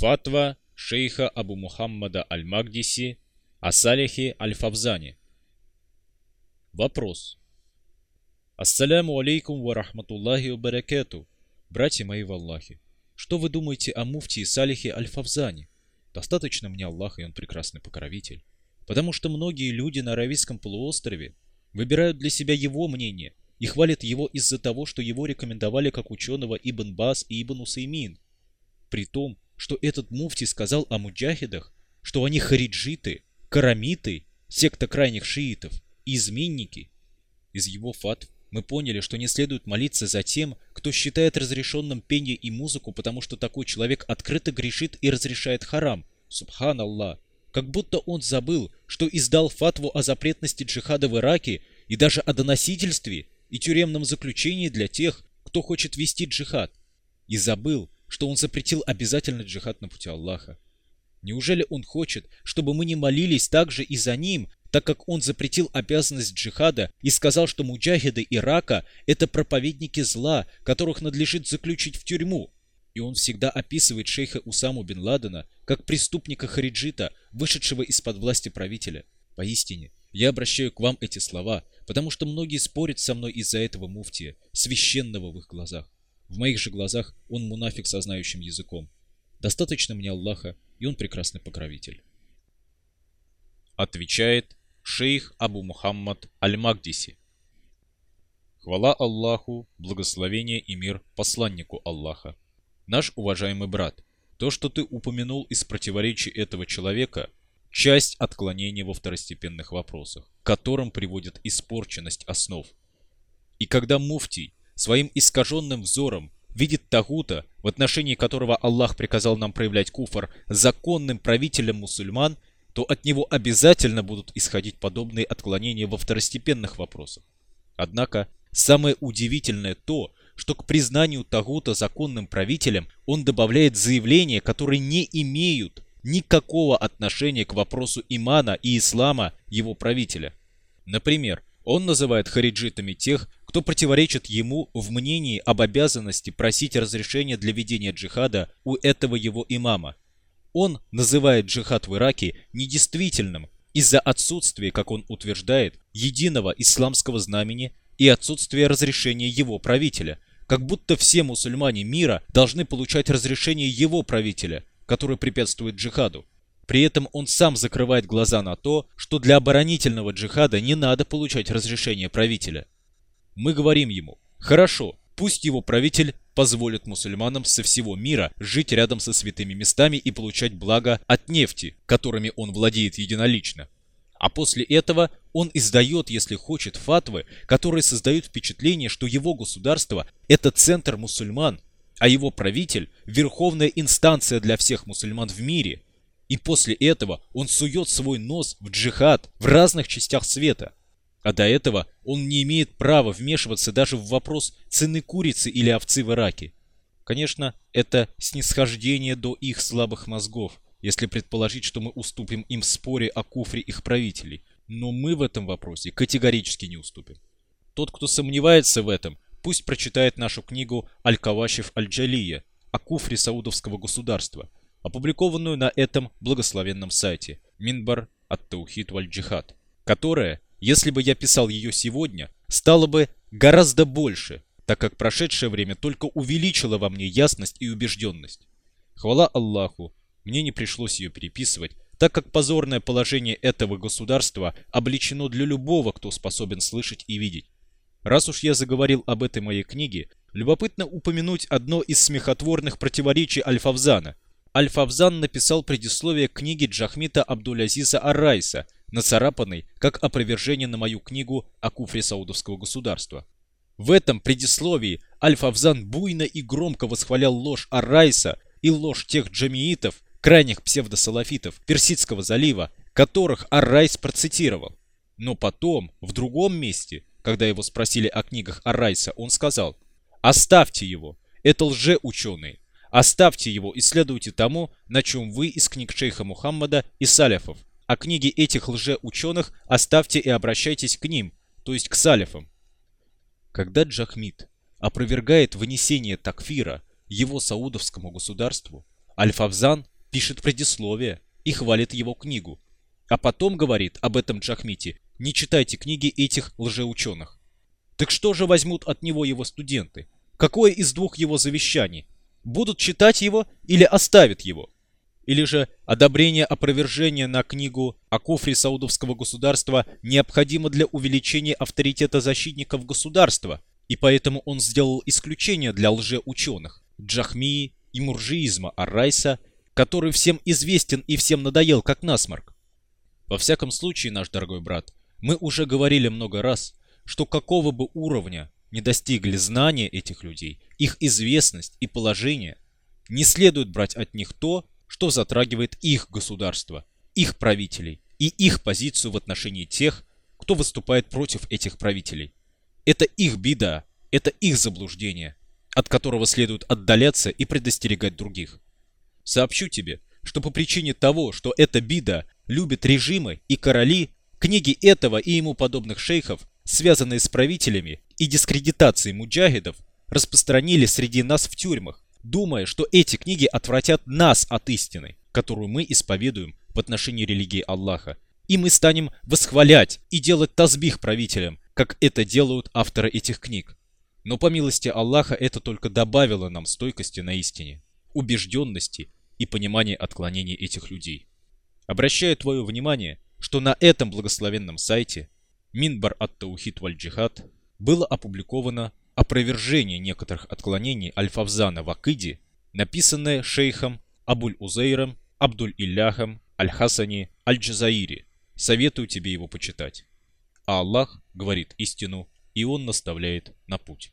Фатва шейха Абу Мухаммада Аль-Магдиси о Салихе Аль-Фавзане. Вопрос. Ассаляму алейкум ва рахматуллахи ва баракату. Братья мои в Аллахе, что вы думаете о муфтии Салихе Аль-Фавзане? Достаточно мне Аллаха, и он прекрасный покровитель. Потому что многие люди на Аравийском полуострове выбирают для себя его мнение и хвалят его из-за того, что его рекомендовали как ученого Ибн Бас и Ибн Усаймин. При том, что этот муфти сказал о муджахидах, что они хариджиты, карамиты, секта крайних шиитов изменники. Из его фатв мы поняли, что не следует молиться за тем, кто считает разрешенным пение и музыку, потому что такой человек открыто грешит и разрешает харам. Субханаллах. Как будто он забыл, что издал фатву о запретности джихада в Ираке и даже о доносительстве и тюремном заключении для тех, кто хочет вести джихад. И забыл, что он запретил обязательный джихад на пути Аллаха. Неужели он хочет, чтобы мы не молились также и за ним, так как он запретил обязанность джихада и сказал, что муджахиды Ирака – это проповедники зла, которых надлежит заключить в тюрьму? И он всегда описывает шейха Усаму бин Ладена как преступника Хариджита, вышедшего из-под власти правителя. Поистине, я обращаю к вам эти слова, потому что многие спорят со мной из-за этого муфтия, священного в их глазах. В моих же глазах он мунафик со знающим языком. Достаточно мне Аллаха, и он прекрасный покровитель. Отвечает шейх Абу Мухаммад Аль-Магдиси. Хвала Аллаху, благословение и мир посланнику Аллаха. Наш уважаемый брат, то, что ты упомянул из противоречий этого человека, часть отклонения во второстепенных вопросах, к которым приводит испорченность основ. И когда муфтий своим искаженным взором видит Тагута, в отношении которого Аллах приказал нам проявлять куфар, законным правителем мусульман, то от него обязательно будут исходить подобные отклонения во второстепенных вопросах. Однако, самое удивительное то, что к признанию Тагута законным правителем он добавляет заявления, которые не имеют никакого отношения к вопросу имана и ислама его правителя. Например, он называет хариджитами тех, кто противоречит ему в мнении об обязанности просить разрешения для ведения джихада у этого его имама. Он называет джихад в Ираке недействительным из-за отсутствия, как он утверждает, единого исламского знамени и отсутствия разрешения его правителя – как будто все мусульмане мира должны получать разрешение его правителя, который препятствует джихаду. При этом он сам закрывает глаза на то, что для оборонительного джихада не надо получать разрешение правителя. Мы говорим ему, хорошо, пусть его правитель позволит мусульманам со всего мира жить рядом со святыми местами и получать благо от нефти, которыми он владеет единолично. А после этого он издает, если хочет, фатвы, которые создают впечатление, что его государство – это центр мусульман, а его правитель – верховная инстанция для всех мусульман в мире. И после этого он сует свой нос в джихад в разных частях света. А до этого он не имеет права вмешиваться даже в вопрос цены курицы или овцы в Ираке. Конечно, это снисхождение до их слабых мозгов – если предположить, что мы уступим им в споре о куфре их правителей. Но мы в этом вопросе категорически не уступим. Тот, кто сомневается в этом, пусть прочитает нашу книгу «Аль-Кавашев Аль-Джалия» о куфре саудовского государства, опубликованную на этом благословенном сайте Минбар от Таухид Валь-Джихад, которая, если бы я писал ее сегодня, стала бы гораздо больше, так как прошедшее время только увеличило во мне ясность и убежденность. Хвала Аллаху, мне не пришлось ее переписывать, так как позорное положение этого государства обличено для любого, кто способен слышать и видеть. Раз уж я заговорил об этой моей книге, любопытно упомянуть одно из смехотворных противоречий Аль-Фавзана. Аль-Фавзан написал предисловие к книге Джахмита Абдулязиза Аррайса, нацарапанной как опровержение на мою книгу о куфре саудовского государства. В этом предисловии Аль-Фавзан буйно и громко восхвалял ложь Аррайса и ложь тех джамиитов, крайних псевдосалафитов Персидского залива, которых Аррайс процитировал. Но потом, в другом месте, когда его спросили о книгах Аррайса, он сказал «Оставьте его, это лжеученые, оставьте его и следуйте тому, на чем вы из книг шейха Мухаммада и саляфов, а книги этих лжеученых оставьте и обращайтесь к ним, то есть к саляфам». Когда Джахмид опровергает вынесение такфира его саудовскому государству, Аль-Фавзан пишет предисловие и хвалит его книгу. А потом говорит об этом Джахмите, не читайте книги этих лжеученых. Так что же возьмут от него его студенты? Какое из двух его завещаний? Будут читать его или оставят его? Или же одобрение опровержения на книгу о кофре саудовского государства необходимо для увеличения авторитета защитников государства, и поэтому он сделал исключение для лжеученых, джахмии и муржиизма Аррайса, который всем известен и всем надоел как насморк. Во всяком случае, наш дорогой брат, мы уже говорили много раз, что какого бы уровня не достигли знания этих людей, их известность и положение, не следует брать от них то, что затрагивает их государство, их правителей и их позицию в отношении тех, кто выступает против этих правителей. Это их беда, это их заблуждение, от которого следует отдаляться и предостерегать других. Сообщу тебе, что по причине того, что эта бида любит режимы и короли, книги этого и ему подобных шейхов, связанные с правителями и дискредитацией муджахидов, распространили среди нас в тюрьмах, думая, что эти книги отвратят нас от истины, которую мы исповедуем в отношении религии Аллаха. И мы станем восхвалять и делать тазбих правителям, как это делают авторы этих книг. Но по милости Аллаха это только добавило нам стойкости на истине, убежденности и понимания отклонений этих людей. Обращаю твое внимание, что на этом благословенном сайте Минбар ат-Таухид валь-Джихад было опубликовано опровержение некоторых отклонений Аль-Фавзана в Акиде, написанное шейхом Абуль-Узейром Абдуль-Илляхом Аль-Хасани Аль-Джазаири. Советую тебе его почитать. А Аллах говорит истину, и Он наставляет на путь.